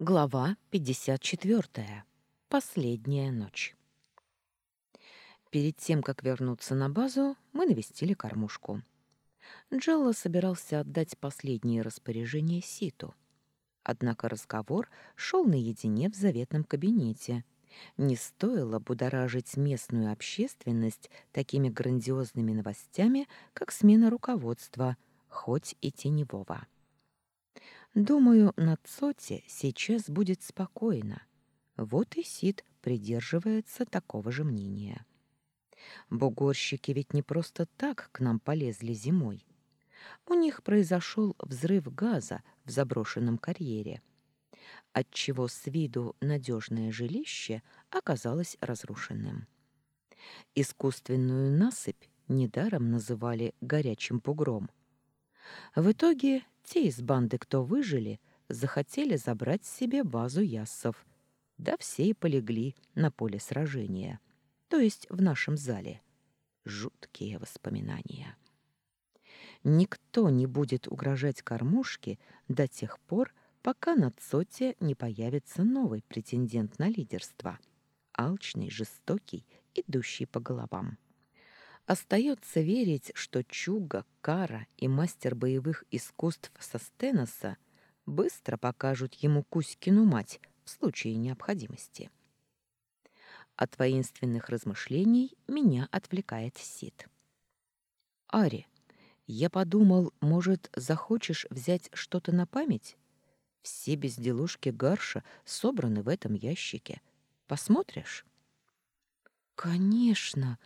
Глава 54. Последняя ночь. Перед тем, как вернуться на базу, мы навестили кормушку. Джелла собирался отдать последние распоряжения Ситу. Однако разговор шел наедине в заветном кабинете. Не стоило будоражить местную общественность такими грандиозными новостями, как смена руководства, хоть и теневого. Думаю, на Цоте сейчас будет спокойно. Вот и Сид придерживается такого же мнения. Бугорщики ведь не просто так к нам полезли зимой. У них произошел взрыв газа в заброшенном карьере, отчего с виду надежное жилище оказалось разрушенным. Искусственную насыпь недаром называли горячим бугром. В итоге те из банды, кто выжили, захотели забрать себе базу яссов. Да все и полегли на поле сражения, то есть в нашем зале. Жуткие воспоминания. Никто не будет угрожать кормушке до тех пор, пока на Цоте не появится новый претендент на лидерство. Алчный, жестокий, идущий по головам. Остается верить, что Чуга, Кара и мастер боевых искусств Состеноса быстро покажут ему Кузькину мать в случае необходимости. От воинственных размышлений меня отвлекает Сид. «Ари, я подумал, может, захочешь взять что-то на память? Все безделушки Гарша собраны в этом ящике. Посмотришь?» «Конечно!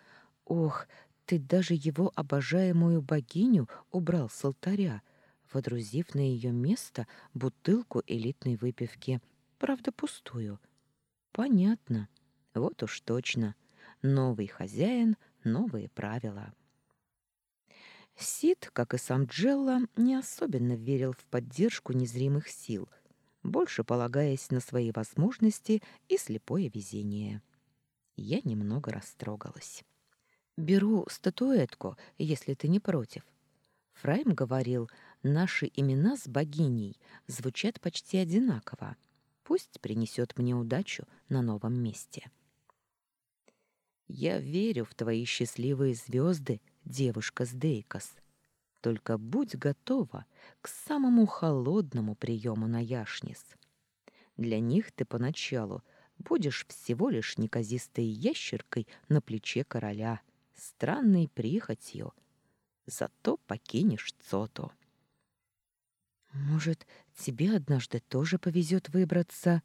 Ох, ты даже его обожаемую богиню убрал с алтаря, водрузив на ее место бутылку элитной выпивки, правда пустую. Понятно. Вот уж точно. Новый хозяин, новые правила. Сид, как и сам Джелла, не особенно верил в поддержку незримых сил, больше полагаясь на свои возможности и слепое везение. Я немного растрогалась. Беру статуэтку, если ты не против. Фрайм говорил, наши имена с богиней звучат почти одинаково. Пусть принесет мне удачу на новом месте. Я верю в твои счастливые звезды, девушка с Дейкос. Только будь готова к самому холодному приему на Яшнис. Для них ты поначалу будешь всего лишь неказистой ящеркой на плече короля — странной прихотью. Зато покинешь Цоту. Может, тебе однажды тоже повезет выбраться?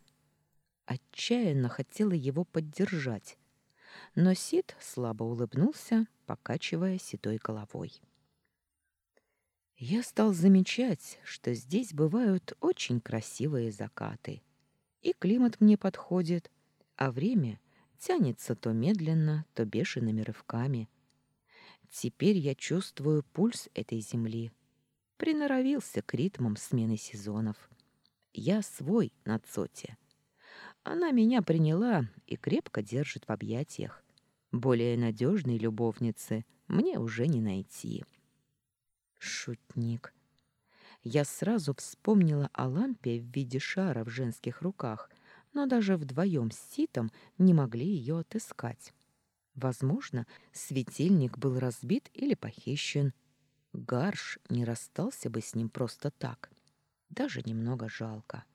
Отчаянно хотела его поддержать, но Сид слабо улыбнулся, покачивая седой головой. Я стал замечать, что здесь бывают очень красивые закаты. И климат мне подходит, а время тянется то медленно, то бешеными рывками. Теперь я чувствую пульс этой земли. Приноровился к ритмам смены сезонов. Я свой на Цоте. Она меня приняла и крепко держит в объятиях. Более надежной любовницы мне уже не найти. Шутник. Я сразу вспомнила о лампе в виде шара в женских руках, но даже вдвоем с Ситом не могли ее отыскать. Возможно, светильник был разбит или похищен. Гарш не расстался бы с ним просто так. Даже немного жалко.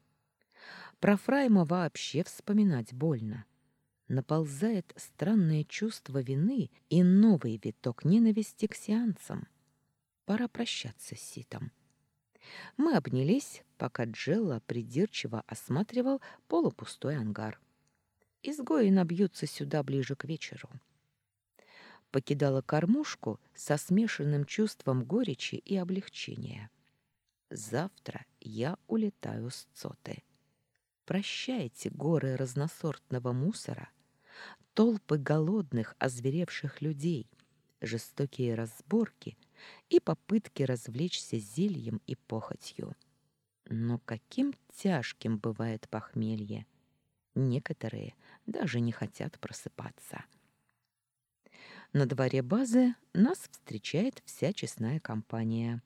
Про Фрайма вообще вспоминать больно. Наползает странное чувство вины и новый виток ненависти к сеансам. Пора прощаться с Ситом. Мы обнялись, пока Джелла придирчиво осматривал полупустой ангар. Изгои набьются сюда ближе к вечеру. Покидала кормушку со смешанным чувством горечи и облегчения. Завтра я улетаю с Цоты. Прощайте горы разносортного мусора, толпы голодных, озверевших людей, жестокие разборки — и попытки развлечься зельем и похотью. Но каким тяжким бывает похмелье. Некоторые даже не хотят просыпаться. На дворе базы нас встречает вся честная компания.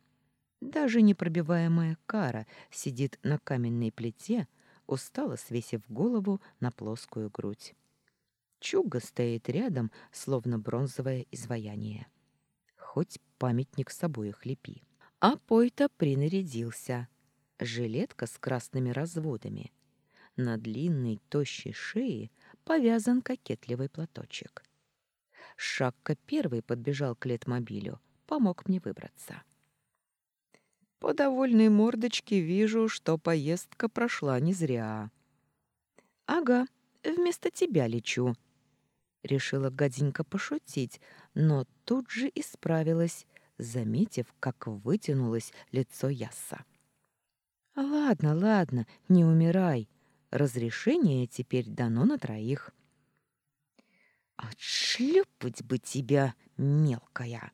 Даже непробиваемая кара сидит на каменной плите, устало свесив голову на плоскую грудь. Чуга стоит рядом, словно бронзовое изваяние. Хоть памятник с обоих лепи. А Пойта принарядился. Жилетка с красными разводами. На длинной, тощей шее повязан кокетливый платочек. Шакка первый подбежал к летмобилю, помог мне выбраться. По довольной мордочке вижу, что поездка прошла не зря. Ага, вместо тебя лечу. Решила гаденько пошутить, но тут же исправилась, заметив, как вытянулось лицо Ясса. Ладно, ладно, не умирай. Разрешение теперь дано на троих. Отшлепать бы тебя, мелкая.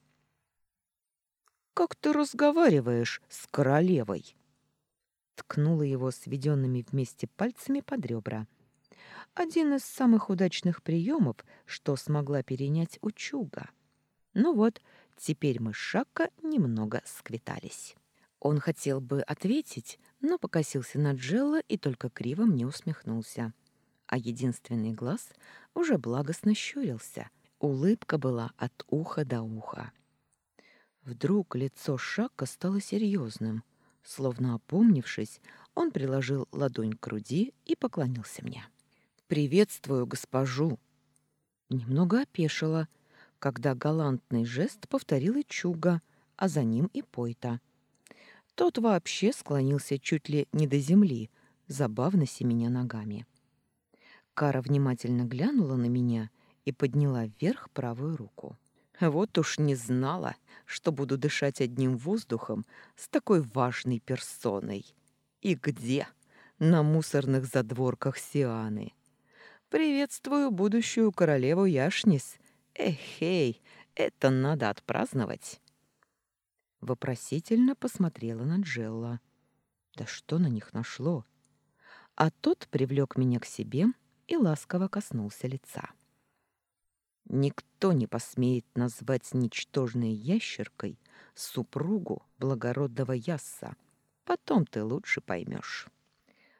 Как ты разговариваешь с королевой? Ткнула его сведенными вместе пальцами под ребра. Один из самых удачных приемов, что смогла перенять у Чуга. Ну вот, теперь мы с Шакка немного сквитались. Он хотел бы ответить, но покосился на Джелла и только криво мне усмехнулся. А единственный глаз уже благостно щурился. Улыбка была от уха до уха. Вдруг лицо Шака стало серьезным. Словно опомнившись, он приложил ладонь к груди и поклонился мне. «Приветствую госпожу!» Немного опешила, когда галантный жест повторил и Чуга, а за ним и Пойта. Тот вообще склонился чуть ли не до земли, забавно семеня ногами. Кара внимательно глянула на меня и подняла вверх правую руку. Вот уж не знала, что буду дышать одним воздухом с такой важной персоной. И где? На мусорных задворках Сианы. Приветствую будущую королеву Яшнис. Эхей, это надо отпраздновать. Вопросительно посмотрела на Джелла. Да что на них нашло? А тот привлек меня к себе и ласково коснулся лица. Никто не посмеет назвать ничтожной ящеркой супругу благородного Ясса. Потом ты лучше поймешь.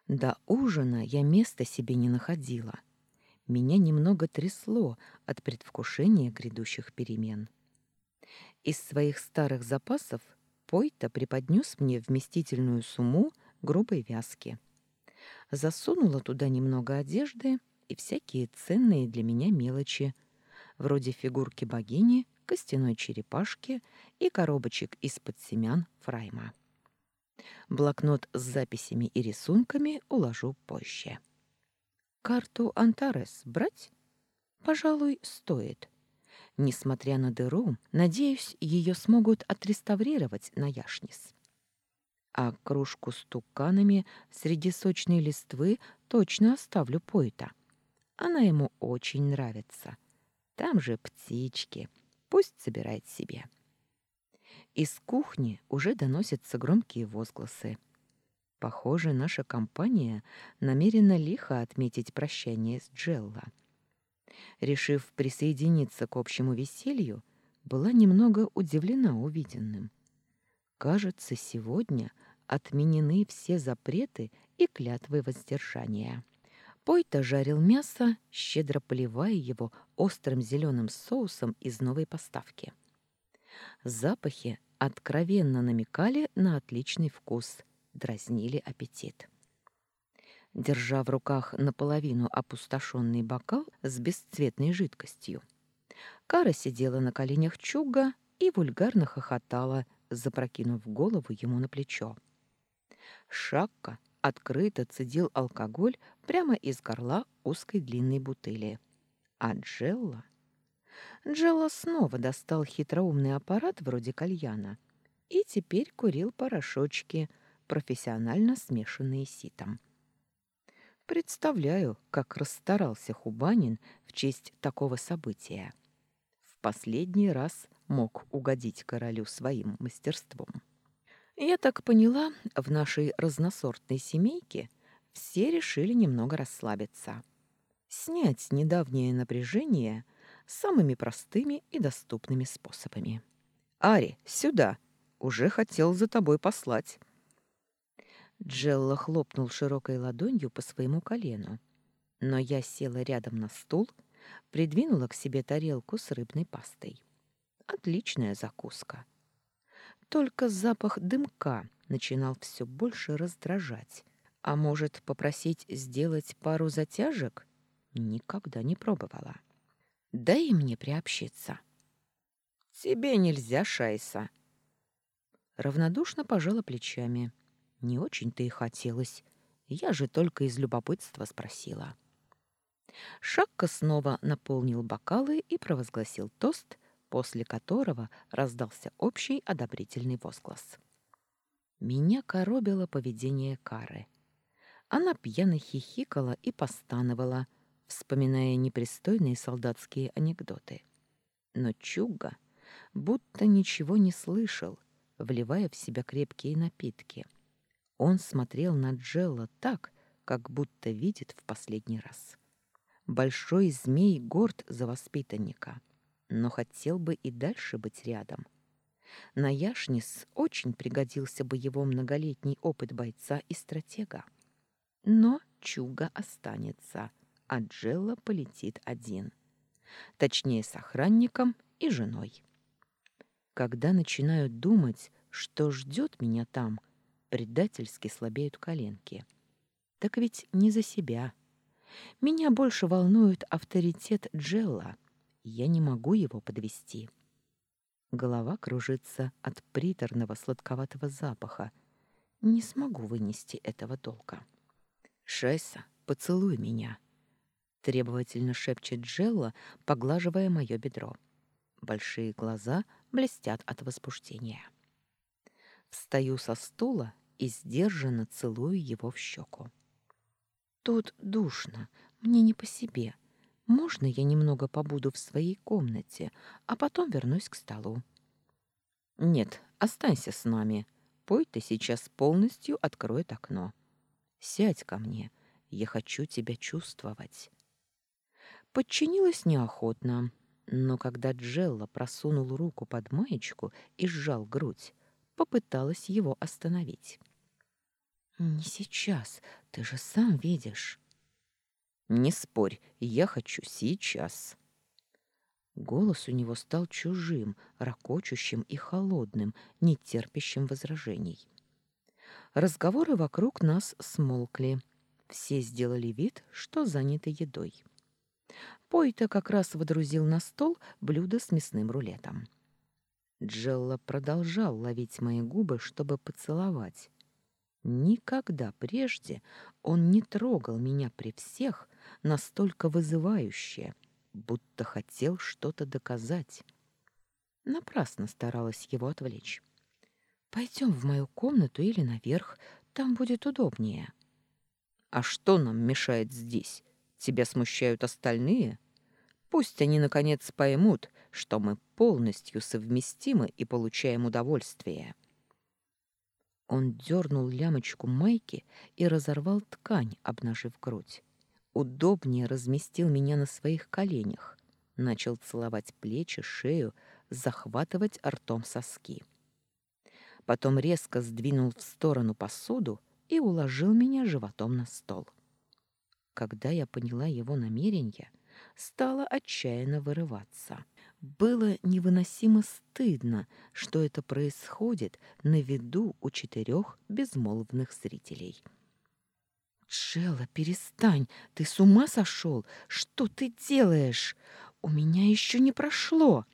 До ужина я места себе не находила. Меня немного трясло от предвкушения грядущих перемен. Из своих старых запасов Пойта преподнес мне вместительную сумму грубой вязки. Засунула туда немного одежды и всякие ценные для меня мелочи, вроде фигурки богини, костяной черепашки и коробочек из-под семян фрайма. Блокнот с записями и рисунками уложу позже. Карту Антарес брать? Пожалуй, стоит. Несмотря на дыру, надеюсь, ее смогут отреставрировать на Яшнис. А кружку с туканами среди сочной листвы точно оставлю Пойта. Она ему очень нравится. Там же птички. Пусть собирает себе. Из кухни уже доносятся громкие возгласы. Похоже, наша компания намерена лихо отметить прощание с Джелла. Решив присоединиться к общему веселью, была немного удивлена увиденным. Кажется, сегодня отменены все запреты и клятвы воздержания. Пойта жарил мясо, щедро поливая его острым зеленым соусом из новой поставки. Запахи откровенно намекали на отличный вкус, дразнили аппетит. Держа в руках наполовину опустошенный бокал с бесцветной жидкостью, Кара сидела на коленях Чуга и вульгарно хохотала, запрокинув голову ему на плечо. Шакка открыто цедил алкоголь прямо из горла узкой длинной бутыли. А Джелла... Джелла снова достал хитроумный аппарат вроде кальяна и теперь курил порошочки, профессионально смешанные ситом. Представляю, как расстарался Хубанин в честь такого события. В последний раз мог угодить королю своим мастерством. Я так поняла, в нашей разносортной семейке все решили немного расслабиться. Снять недавнее напряжение самыми простыми и доступными способами. «Ари, сюда! Уже хотел за тобой послать». Джелла хлопнул широкой ладонью по своему колену, но я села рядом на стул, придвинула к себе тарелку с рыбной пастой. Отличная закуска. Только запах дымка начинал все больше раздражать. А может, попросить сделать пару затяжек? Никогда не пробовала. Дай мне приобщиться. Тебе нельзя, Шайса. Равнодушно пожала плечами. Не очень-то и хотелось. Я же только из любопытства спросила. Шакка снова наполнил бокалы и провозгласил тост, после которого раздался общий одобрительный возглас. Меня коробило поведение Кары. Она пьяно хихикала и постановала, вспоминая непристойные солдатские анекдоты. Но Чуга будто ничего не слышал, вливая в себя крепкие напитки. Он смотрел на Джелла так, как будто видит в последний раз. Большой змей горд за воспитанника, но хотел бы и дальше быть рядом. На Яшнис очень пригодился бы его многолетний опыт бойца и стратега. Но Чуга останется, а Джелла полетит один. Точнее, с охранником и женой. Когда начинаю думать, что ждет меня там, предательски слабеют коленки. Так ведь не за себя. Меня больше волнует авторитет Джелла. Я не могу его подвести. Голова кружится от приторного сладковатого запаха. Не смогу вынести этого долга. «Шесса, поцелуй меня!» Требовательно шепчет Джелла, поглаживая мое бедро. Большие глаза блестят от возбуждения. Встаю со стула и сдержанно целую его в щеку. Тут душно, мне не по себе. Можно я немного побуду в своей комнате, а потом вернусь к столу? Нет, останься с нами. Пой ты сейчас полностью откроет окно. Сядь ко мне, я хочу тебя чувствовать. Подчинилась неохотно, но когда Джелла просунул руку под маечку и сжал грудь, попыталась его остановить. «Не сейчас, ты же сам видишь». «Не спорь, я хочу сейчас». Голос у него стал чужим, ракочущим и холодным, не терпящим возражений. Разговоры вокруг нас смолкли. Все сделали вид, что заняты едой. Пойта как раз водрузил на стол блюдо с мясным рулетом. Джелла продолжал ловить мои губы, чтобы поцеловать, Никогда прежде он не трогал меня при всех настолько вызывающе, будто хотел что-то доказать. Напрасно старалась его отвлечь. «Пойдем в мою комнату или наверх, там будет удобнее». «А что нам мешает здесь? Тебя смущают остальные? Пусть они, наконец, поймут, что мы полностью совместимы и получаем удовольствие». Он дернул лямочку майки и разорвал ткань, обнажив грудь. Удобнее разместил меня на своих коленях. Начал целовать плечи, шею, захватывать ртом соски. Потом резко сдвинул в сторону посуду и уложил меня животом на стол. Когда я поняла его намерение, стала отчаянно вырываться. Было невыносимо стыдно, что это происходит на виду у четырех безмолвных зрителей. «Джелла, перестань! Ты с ума сошел? Что ты делаешь? У меня еще не прошло!»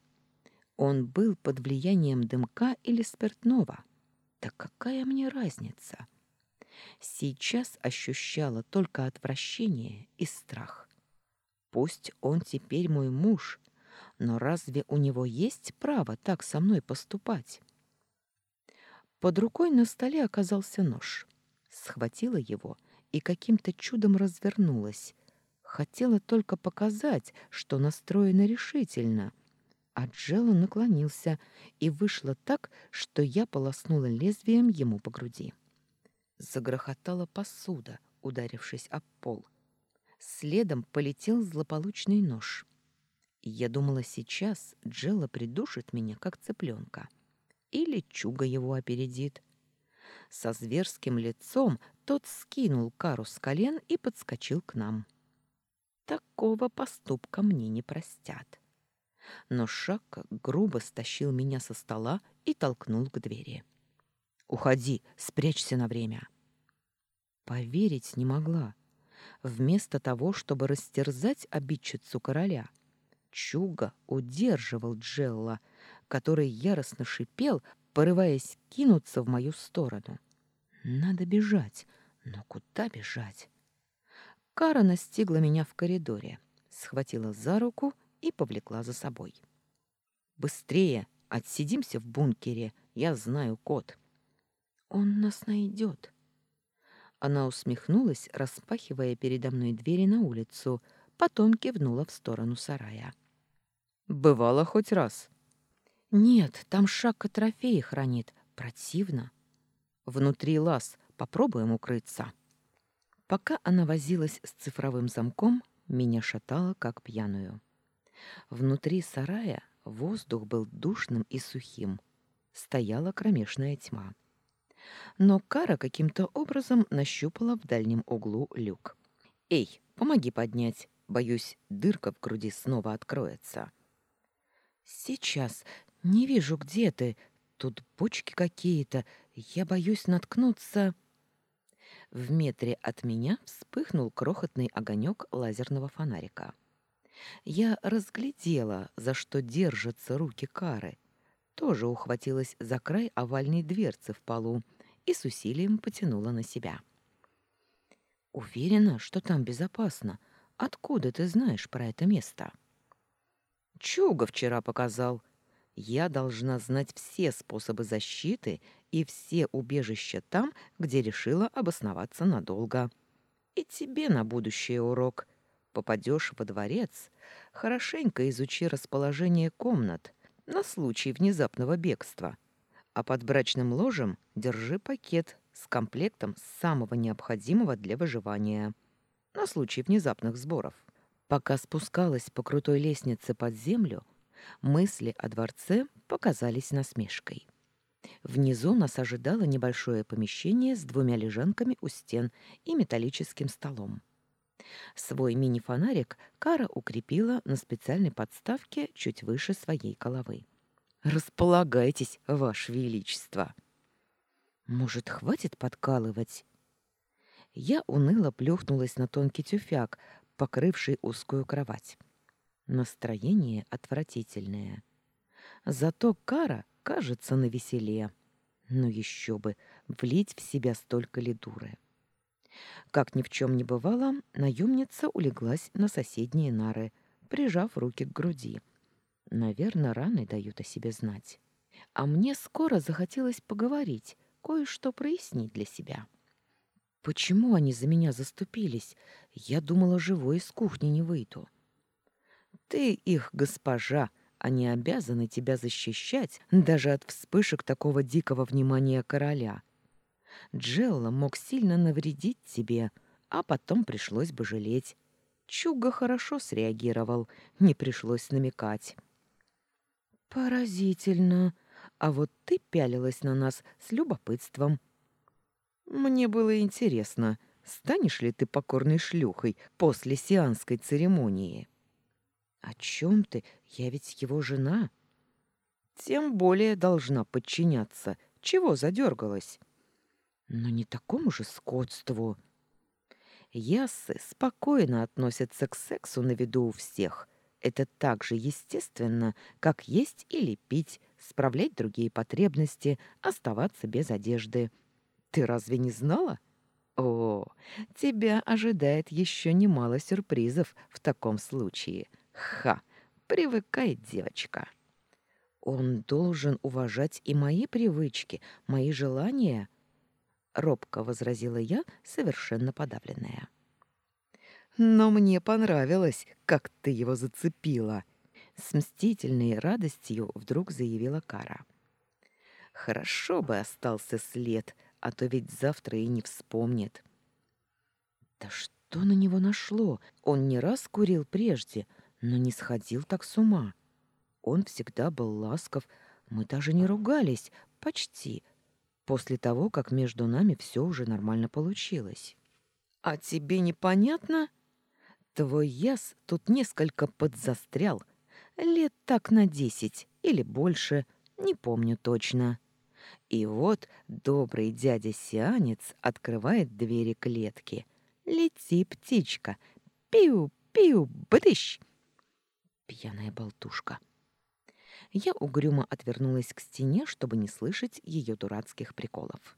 Он был под влиянием дымка или спиртного. Да какая мне разница? Сейчас ощущала только отвращение и страх. Пусть он теперь мой муж, но разве у него есть право так со мной поступать? Под рукой на столе оказался нож. Схватила его и каким-то чудом развернулась. Хотела только показать, что настроена решительно. А Джелла наклонился, и вышло так, что я полоснула лезвием ему по груди. Загрохотала посуда, ударившись об пол. Следом полетел злополучный нож. Я думала, сейчас Джелла придушит меня, как цыпленка. Или Чуга его опередит. Со зверским лицом тот скинул кару с колен и подскочил к нам. Такого поступка мне не простят. Но Шакка грубо стащил меня со стола и толкнул к двери. «Уходи, спрячься на время». Поверить не могла. Вместо того, чтобы растерзать обидчицу короля, Чуга удерживал Джелла, который яростно шипел, порываясь кинуться в мою сторону. Надо бежать, но куда бежать? Кара настигла меня в коридоре, схватила за руку и повлекла за собой. «Быстрее! Отсидимся в бункере! Я знаю код!» «Он нас найдет!» Она усмехнулась, распахивая передо мной двери на улицу, потом кивнула в сторону сарая. «Бывало хоть раз?» «Нет, там шаг трофеи хранит. Противно». «Внутри лаз. Попробуем укрыться». Пока она возилась с цифровым замком, меня шатало, как пьяную. Внутри сарая воздух был душным и сухим. Стояла кромешная тьма. Но Кара каким-то образом нащупала в дальнем углу люк. «Эй, помоги поднять. Боюсь, дырка в груди снова откроется». «Сейчас. Не вижу, где ты. Тут бочки какие-то. Я боюсь наткнуться...» В метре от меня вспыхнул крохотный огонек лазерного фонарика. Я разглядела, за что держатся руки Кары. Тоже ухватилась за край овальной дверцы в полу и с усилием потянула на себя. «Уверена, что там безопасно. Откуда ты знаешь про это место?» «Чуга вчера показал. Я должна знать все способы защиты и все убежища там, где решила обосноваться надолго. И тебе на будущее урок. Попадешь во дворец, хорошенько изучи расположение комнат на случай внезапного бегства. А под брачным ложем держи пакет с комплектом самого необходимого для выживания на случай внезапных сборов. Пока спускалась по крутой лестнице под землю, мысли о дворце показались насмешкой. Внизу нас ожидало небольшое помещение с двумя лежанками у стен и металлическим столом. Свой мини-фонарик Кара укрепила на специальной подставке чуть выше своей головы. «Располагайтесь, Ваше Величество!» «Может, хватит подкалывать?» Я уныло плюхнулась на тонкий тюфяк, покрывший узкую кровать. Настроение отвратительное. Зато Кара кажется навеселее. Но еще бы, влить в себя столько ледуры. Как ни в чем не бывало, наемница улеглась на соседние нары, прижав руки к груди. Наверное, раны дают о себе знать. А мне скоро захотелось поговорить, кое-что прояснить для себя. Почему они за меня заступились? Я думала, живой из кухни не выйду. Ты их госпожа, они обязаны тебя защищать даже от вспышек такого дикого внимания короля. Джелла мог сильно навредить тебе, а потом пришлось бы жалеть. Чуга хорошо среагировал, не пришлось намекать. Поразительно. А вот ты пялилась на нас с любопытством. Мне было интересно, станешь ли ты покорной шлюхой после сианской церемонии. «О чем ты? Я ведь его жена». «Тем более должна подчиняться. Чего задергалась?» «Но не такому же скотству». Яссы спокойно относятся к сексу на виду у всех. Это так же естественно, как есть или пить, справлять другие потребности, оставаться без одежды. Ты разве не знала? О, тебя ожидает еще немало сюрпризов в таком случае. Ха, привыкай, девочка. Он должен уважать и мои привычки, мои желания, робко возразила я, совершенно подавленная. Но мне понравилось, как ты его зацепила, с мстительной радостью вдруг заявила Кара. Хорошо бы остался след, а то ведь завтра и не вспомнит. Да что на него нашло? Он не раз курил прежде, но не сходил так с ума. Он всегда был ласков, мы даже не ругались, почти. После того, как между нами все уже нормально получилось. А тебе непонятно? Твой яс тут несколько подзастрял. Лет так на десять или больше, не помню точно. И вот добрый дядя Сианец открывает двери клетки. Лети, птичка. Пиу-пиу, бдыщ. Пьяная болтушка. Я угрюмо отвернулась к стене, чтобы не слышать ее дурацких приколов.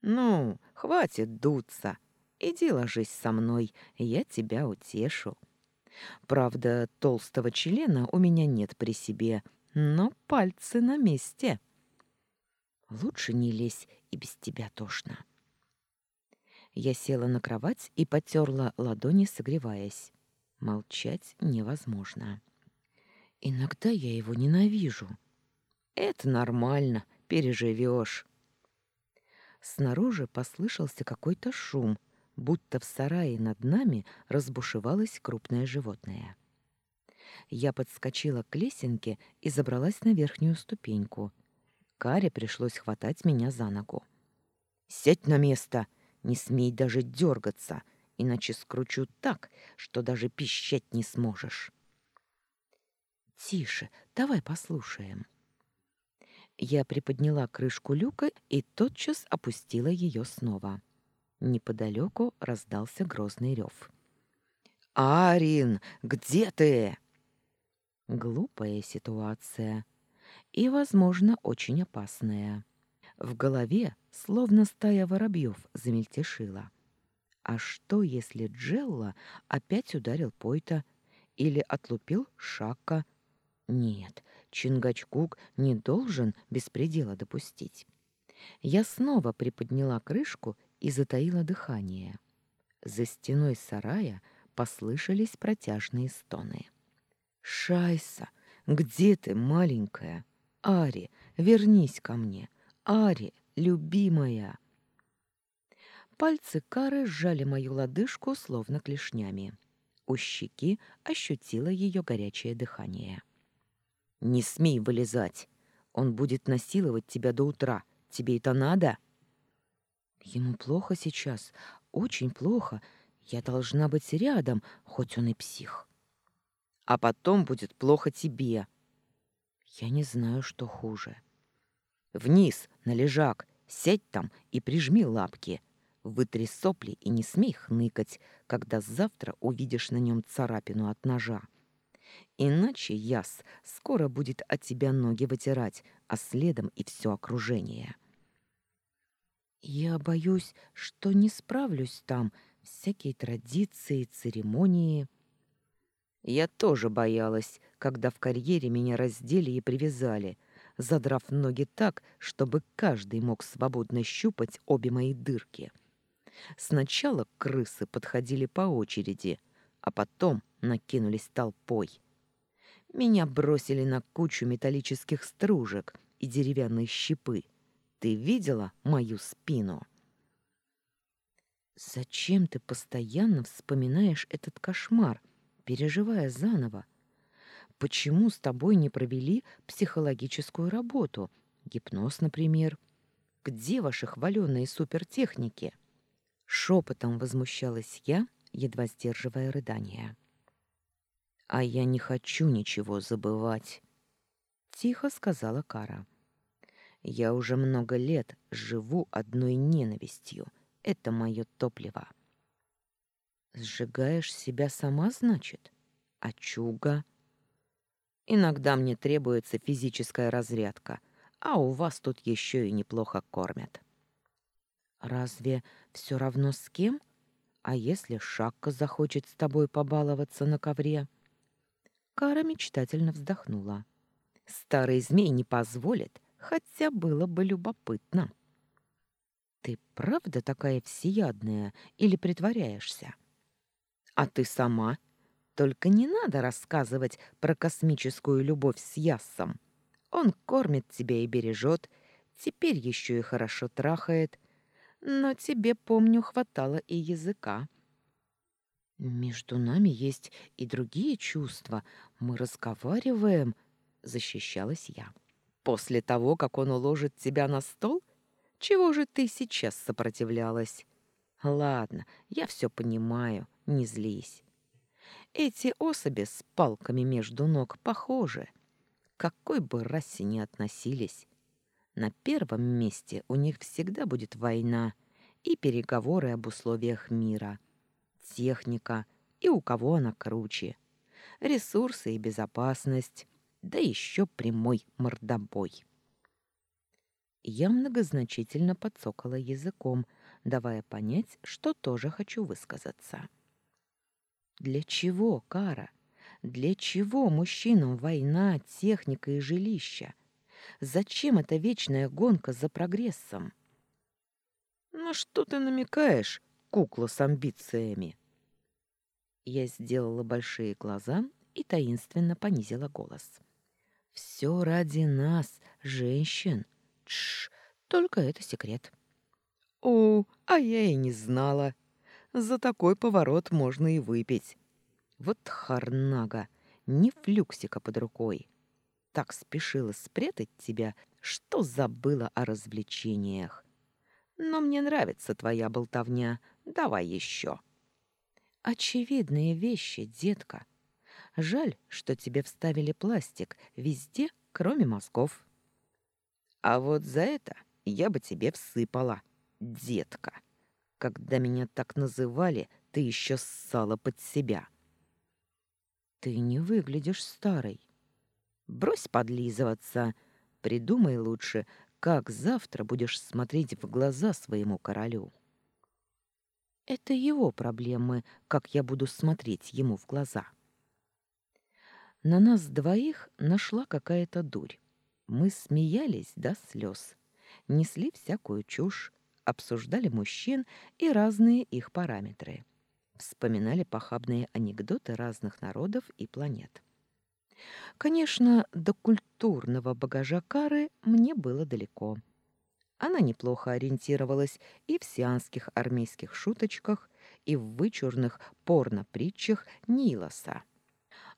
«Ну, хватит дуться. Иди ложись со мной, я тебя утешу. Правда, толстого члена у меня нет при себе, но пальцы на месте. Лучше не лезь, и без тебя тошно». Я села на кровать и потерла ладони, согреваясь. Молчать невозможно. Иногда я его ненавижу. Это нормально, переживешь. Снаружи послышался какой-то шум, будто в сарае над нами разбушевалось крупное животное. Я подскочила к лесенке и забралась на верхнюю ступеньку. Каре пришлось хватать меня за ногу. «Сядь на место! Не смей даже дергаться, иначе скручу так, что даже пищать не сможешь!» «Тише, давай послушаем». Я приподняла крышку люка и тотчас опустила ее снова. Неподалеку раздался грозный рев. «Арин, где ты?» Глупая ситуация и, возможно, очень опасная. В голове словно стая воробьев замельтешила. А что, если Джелла опять ударил Пойта или отлупил Шака, нет, Чингачкук не должен беспредела допустить. Я снова приподняла крышку и затаила дыхание. За стеной сарая послышались протяжные стоны. «Шайса, где ты, маленькая? Ари, вернись ко мне! Ари, любимая!» Пальцы Кары сжали мою лодыжку, словно клешнями. У щеки ощутила ее горячее дыхание. Не смей вылезать. Он будет насиловать тебя до утра. Тебе это надо? Ему плохо сейчас, очень плохо. Я должна быть рядом, хоть он и псих. А потом будет плохо тебе. Я не знаю, что хуже. Вниз, на лежак, сядь там и прижми лапки. Вытри сопли и не смей хныкать, когда завтра увидишь на нем царапину от ножа. Иначе Яс скоро будет от тебя ноги вытирать, а следом и все окружение. Я боюсь, что не справлюсь там. Всякие традиции, церемонии. Я тоже боялась, когда в карьере меня раздели и привязали, задрав ноги так, чтобы каждый мог свободно щупать обе мои дырки. Сначала крысы подходили по очереди, а потом накинулись толпой. Меня бросили на кучу металлических стружек и деревянные щепы. Ты видела мою спину? Зачем ты постоянно вспоминаешь этот кошмар, переживая заново? Почему с тобой не провели психологическую работу? Гипноз, например. Где ваши хваленные супертехники? Шепотом возмущалась я, едва сдерживая рыдания. А я не хочу ничего забывать, тихо сказала Кара. Я уже много лет живу одной ненавистью. Это мое топливо. Сжигаешь себя сама, значит? А чуга? Иногда мне требуется физическая разрядка, а у вас тут еще и неплохо кормят. Разве все равно с кем? А если Шакка захочет с тобой побаловаться на ковре? Кара мечтательно вздохнула. Старый змей не позволит, хотя было бы любопытно. Ты правда такая всеядная или притворяешься? А ты сама? Только не надо рассказывать про космическую любовь с Яссом. Он кормит тебя и бережет, теперь еще и хорошо трахает. Но тебе, помню, хватало и языка. Между нами есть и другие чувства. Мы разговариваем, защищалась я. После того, как он уложит тебя на стол? Чего же ты сейчас сопротивлялась? Ладно, я все понимаю, не злись. Эти особи с палками между ног похожи. Какой бы расе ни относились, на первом месте у них всегда будет война и переговоры об условиях мира, техника и у кого она круче, ресурсы и безопасность, да еще прямой мордобой. Я многозначительно подсокала языком, давая понять, что тоже хочу высказаться. Для чего, Кара? Для чего мужчинам война, техника и жилища? Зачем эта вечная гонка за прогрессом? Ну что ты намекаешь, кукла с амбициями? Я сделала большие глаза и таинственно понизила голос. Все ради нас, женщин. Тш, только это секрет. О, а я и не знала. За такой поворот можно и выпить. Вот харнага, не флюксика под рукой. Так спешила спрятать тебя, что забыла о развлечениях. Но мне нравится твоя болтовня. Давай еще. Очевидные вещи, детка. Жаль, что тебе вставили пластик везде, кроме мозгов. А вот за это я бы тебе всыпала, детка. Когда меня так называли, ты еще ссала под себя. Ты не выглядишь старой. Брось подлизываться. Придумай лучше, как завтра будешь смотреть в глаза своему королю. Это его проблемы, как я буду смотреть ему в глаза. На нас двоих нашла какая-то дурь. Мы смеялись до слез, несли всякую чушь, обсуждали мужчин и разные их параметры. Вспоминали похабные анекдоты разных народов и планет. Конечно, до культурного багажа Кары мне было далеко. Она неплохо ориентировалась и в сианских армейских шуточках, и в вычурных порно-притчах Нилоса.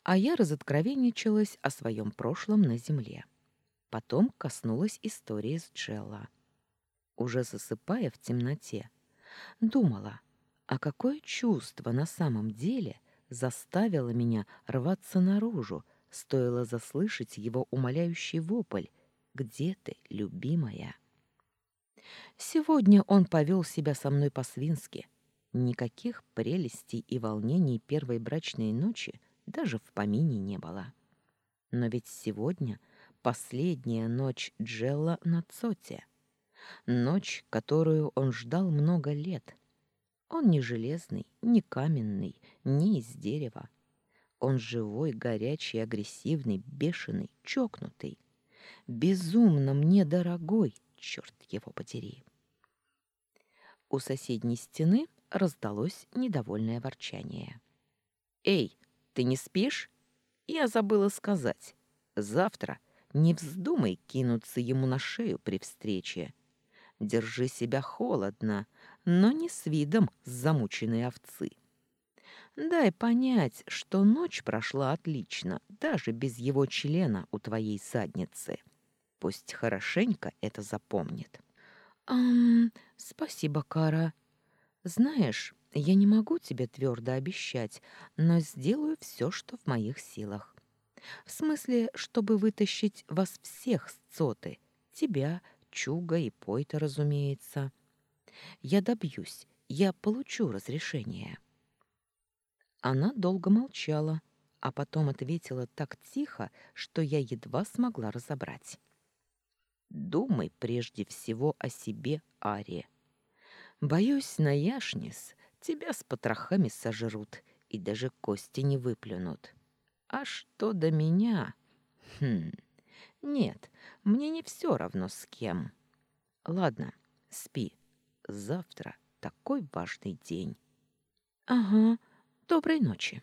А я разоткровенничалась о своем прошлом на земле. Потом коснулась истории с Джелла уже засыпая в темноте, думала, а какое чувство на самом деле заставило меня рваться наружу, стоило заслышать его умоляющий вопль «Где ты, любимая?» Сегодня он повел себя со мной по-свински. Никаких прелестей и волнений первой брачной ночи даже в помине не было. Но ведь сегодня последняя ночь Джелла на Цоте. Ночь, которую он ждал много лет. Он не железный, не каменный, не из дерева. Он живой, горячий, агрессивный, бешеный, чокнутый. Безумно мне дорогой, черт его подери. У соседней стены раздалось недовольное ворчание. «Эй, ты не спишь? Я забыла сказать. Завтра не вздумай кинуться ему на шею при встрече. Держи себя холодно, но не с видом замученной овцы. Дай понять, что ночь прошла отлично, даже без его члена у твоей задницы. Пусть хорошенько это запомнит. «Ам, спасибо, Кара. Знаешь, я не могу тебе твердо обещать, но сделаю все, что в моих силах. В смысле, чтобы вытащить вас всех с цоты, тебя, Чуга и Пойта, разумеется. Я добьюсь, я получу разрешение. Она долго молчала, а потом ответила так тихо, что я едва смогла разобрать. Думай прежде всего о себе, Ари. Боюсь, на Яшнис тебя с потрохами сожрут и даже кости не выплюнут. А что до меня? Хм... Нет, мне не все равно с кем. Ладно, спи. Завтра такой важный день. Ага, доброй ночи.